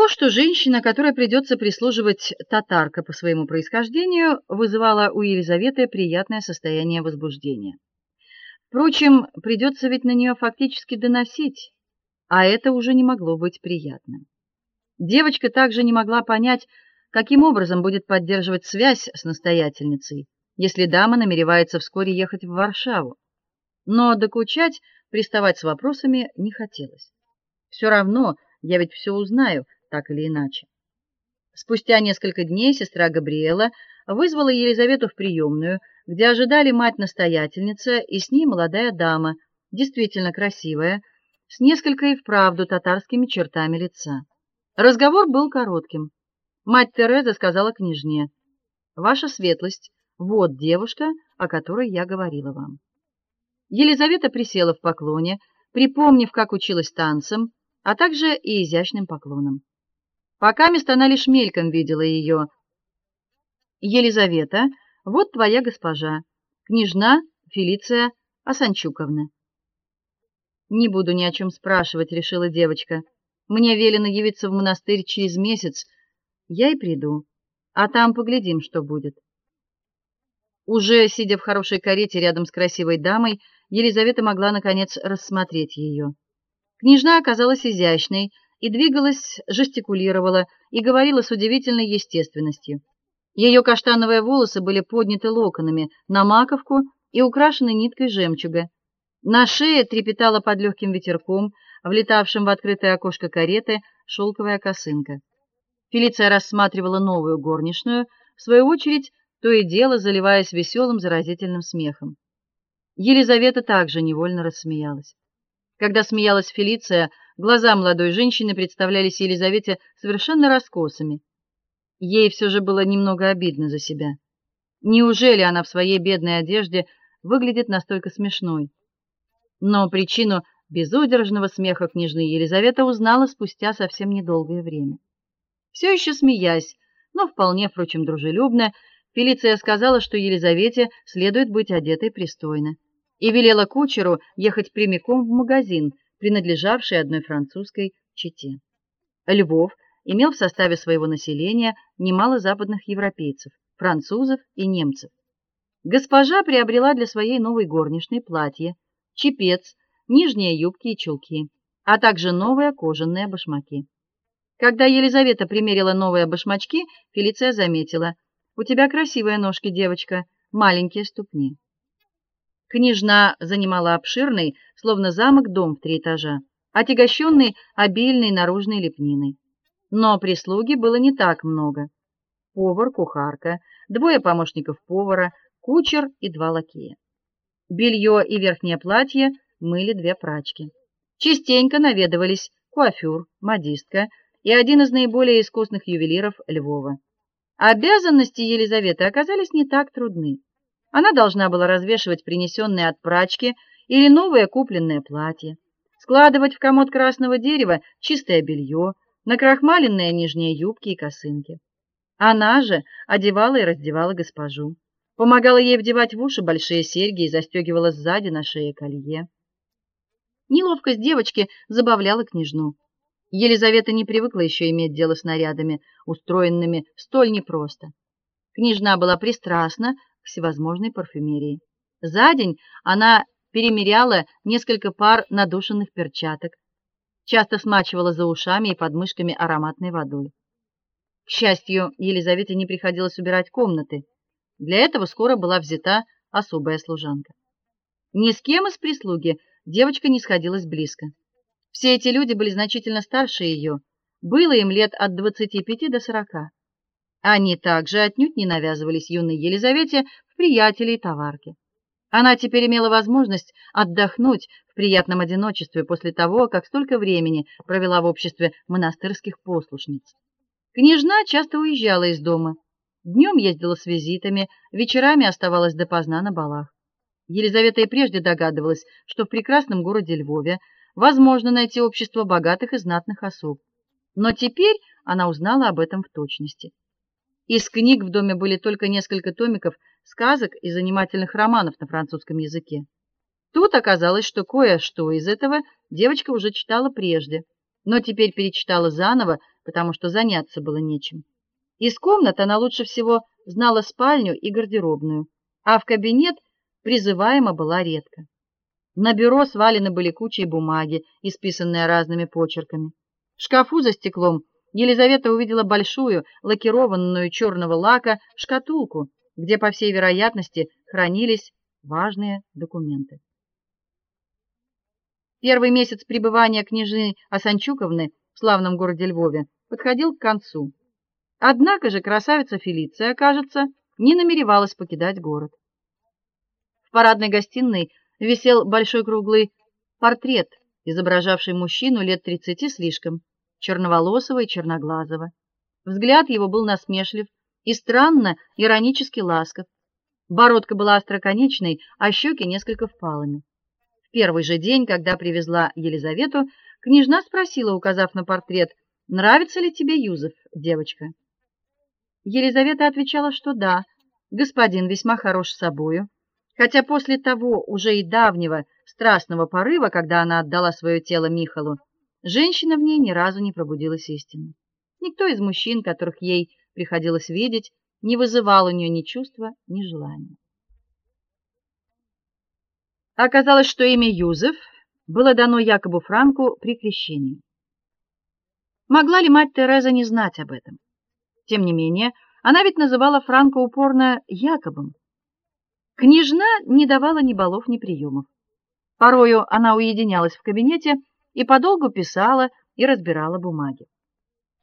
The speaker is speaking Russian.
То, что женщина, которой придется прислуживать татарка по своему происхождению, вызывало у Елизаветы приятное состояние возбуждения. Впрочем, придется ведь на нее фактически доносить, а это уже не могло быть приятным. Девочка также не могла понять, каким образом будет поддерживать связь с настоятельницей, если дама намеревается вскоре ехать в Варшаву. Но докучать, приставать с вопросами не хотелось. Все равно я ведь все узнаю, так или иначе. Спустя несколько дней сестра Габриэла вызвала Елизавету в приемную, где ожидали мать-настоятельница и с ней молодая дама, действительно красивая, с несколько и вправду татарскими чертами лица. Разговор был коротким. Мать Тереза сказала княжне: "Ваша светлость, вот девушка, о которой я говорила вам". Елизавета присела в поклоне, припомнив, как училась танцам, а также и изящным поклоном. Пока мест она лишь мельком видела ее. Елизавета, вот твоя госпожа, княжна Фелиция Асанчуковна. Не буду ни о чем спрашивать, решила девочка. Мне велено явиться в монастырь через месяц. Я и приду. А там поглядим, что будет. Уже сидя в хорошей карете рядом с красивой дамой, Елизавета могла наконец рассмотреть ее. Княжна оказалась изящной, и двигалась, жестикулировала и говорила с удивительной естественностью. Ее каштановые волосы были подняты локонами на маковку и украшены ниткой жемчуга. На шее трепетала под легким ветерком, влетавшим в открытое окошко кареты, шелковая косынка. Фелиция рассматривала новую горничную, в свою очередь, то и дело заливаясь веселым заразительным смехом. Елизавета также невольно рассмеялась. Когда смеялась Фелиция, Глаза молодой женщины представлялись Елизавете совершенно раскосыми. Ей все же было немного обидно за себя. Неужели она в своей бедной одежде выглядит настолько смешной? Но причину безудержного смеха княжны Елизавета узнала спустя совсем недолгое время. Все еще смеясь, но вполне, впрочем, дружелюбно, Фелиция сказала, что Елизавете следует быть одетой пристойно, и велела кучеру ехать прямиком в магазин, принадлежавший одной французской чете. Львов имел в составе своего населения немало западных европейцев, французов и немцев. Госпожа приобрела для своей новой горничной платье, чепец, нижние юбки и чулки, а также новые кожаные башмаки. Когда Елизавета примерила новые башмачки, Фелиция заметила: "У тебя красивые ножки, девочка, маленькие ступни". Княжна занимала обширный, словно замок, дом в три этажа, отягощенный обильной наружной лепниной. Но прислуги было не так много. Повар, кухарка, двое помощников повара, кучер и два лакея. Белье и верхнее платье мыли две прачки. Частенько наведывались куафюр, модистка и один из наиболее искусных ювелиров Львова. Обязанности Елизаветы оказались не так трудны. Она должна была развешивать принесенные от прачки или новое купленное платье, складывать в комод красного дерева чистое белье, накрахмаленные нижние юбки и косынки. Она же одевала и раздевала госпожу, помогала ей вдевать в уши большие серьги и застегивала сзади на шее колье. Неловкость девочки забавляла княжну. Елизавета не привыкла еще иметь дело с нарядами, устроенными столь непросто. Княжна была пристрастна всевозможной парфюмерии. За день она перемеряла несколько пар надушенных перчаток, часто смачивала за ушами и подмышками ароматной водой. К счастью, Елизавете не приходилось убирать комнаты. Для этого скоро была взята особая служанка. Ни с кем из прислуги девочка не сходилась близко. Все эти люди были значительно старше ее, было им лет от двадцати пяти до сорока. Они также отнюдь не навязывались юной Елизавете в приятели и товарки. Она теперь имела возможность отдохнуть в приятном одиночестве после того, как столько времени провела в обществе монастырских послушниц. Княжна часто уезжала из дома. Днем ездила с визитами, вечерами оставалась допоздна на балах. Елизавета и прежде догадывалась, что в прекрасном городе Львове возможно найти общество богатых и знатных особ. Но теперь она узнала об этом в точности. Из книг в доме были только несколько томиков сказок и занимательных романов на французском языке. Тут оказалось, что кое-что из этого девочка уже читала прежде, но теперь перечитала заново, потому что заняться было нечем. Из комнат она лучше всего знала спальню и гардеробную, а в кабинет призываема была редко. На бюро свалены были кучи бумаги, исписанные разными почерками. В шкафу за стеклом Елизавета увидела большую, лакированную черного лака шкатулку, где, по всей вероятности, хранились важные документы. Первый месяц пребывания княжны Асанчуковны в славном городе Львове подходил к концу. Однако же красавица Фелиция, кажется, не намеревалась покидать город. В парадной гостиной висел большой круглый портрет, изображавший мужчину лет тридцати слишком, черноволосого и черноглазого. Взгляд его был насмешлив и странно иронически ласков. Бородка была остроконечной, а щеки несколько впалыми. В первый же день, когда привезла Елизавету, княжна спросила, указав на портрет: "Нравится ли тебе Юзеф, девочка?" Елизавета отвечала, что да. Господин весьма хорош собою, хотя после того уже и давнего страстного порыва, когда она отдала свое тело Михалу, женщина в ней ни разу не пробудилась истины. Никто из мужчин, которых ей приходилось видеть, не вызывал у нее ни чувства, ни желания. Оказалось, что имя Юзеф было дано Якобу Франку при крещении. Могла ли мать Тереза не знать об этом? Тем не менее, она ведь называла Франка упорно Якобом. Княжна не давала ни балов, ни приемов. Порою она уединялась в кабинете и подолгу писала и разбирала бумаги.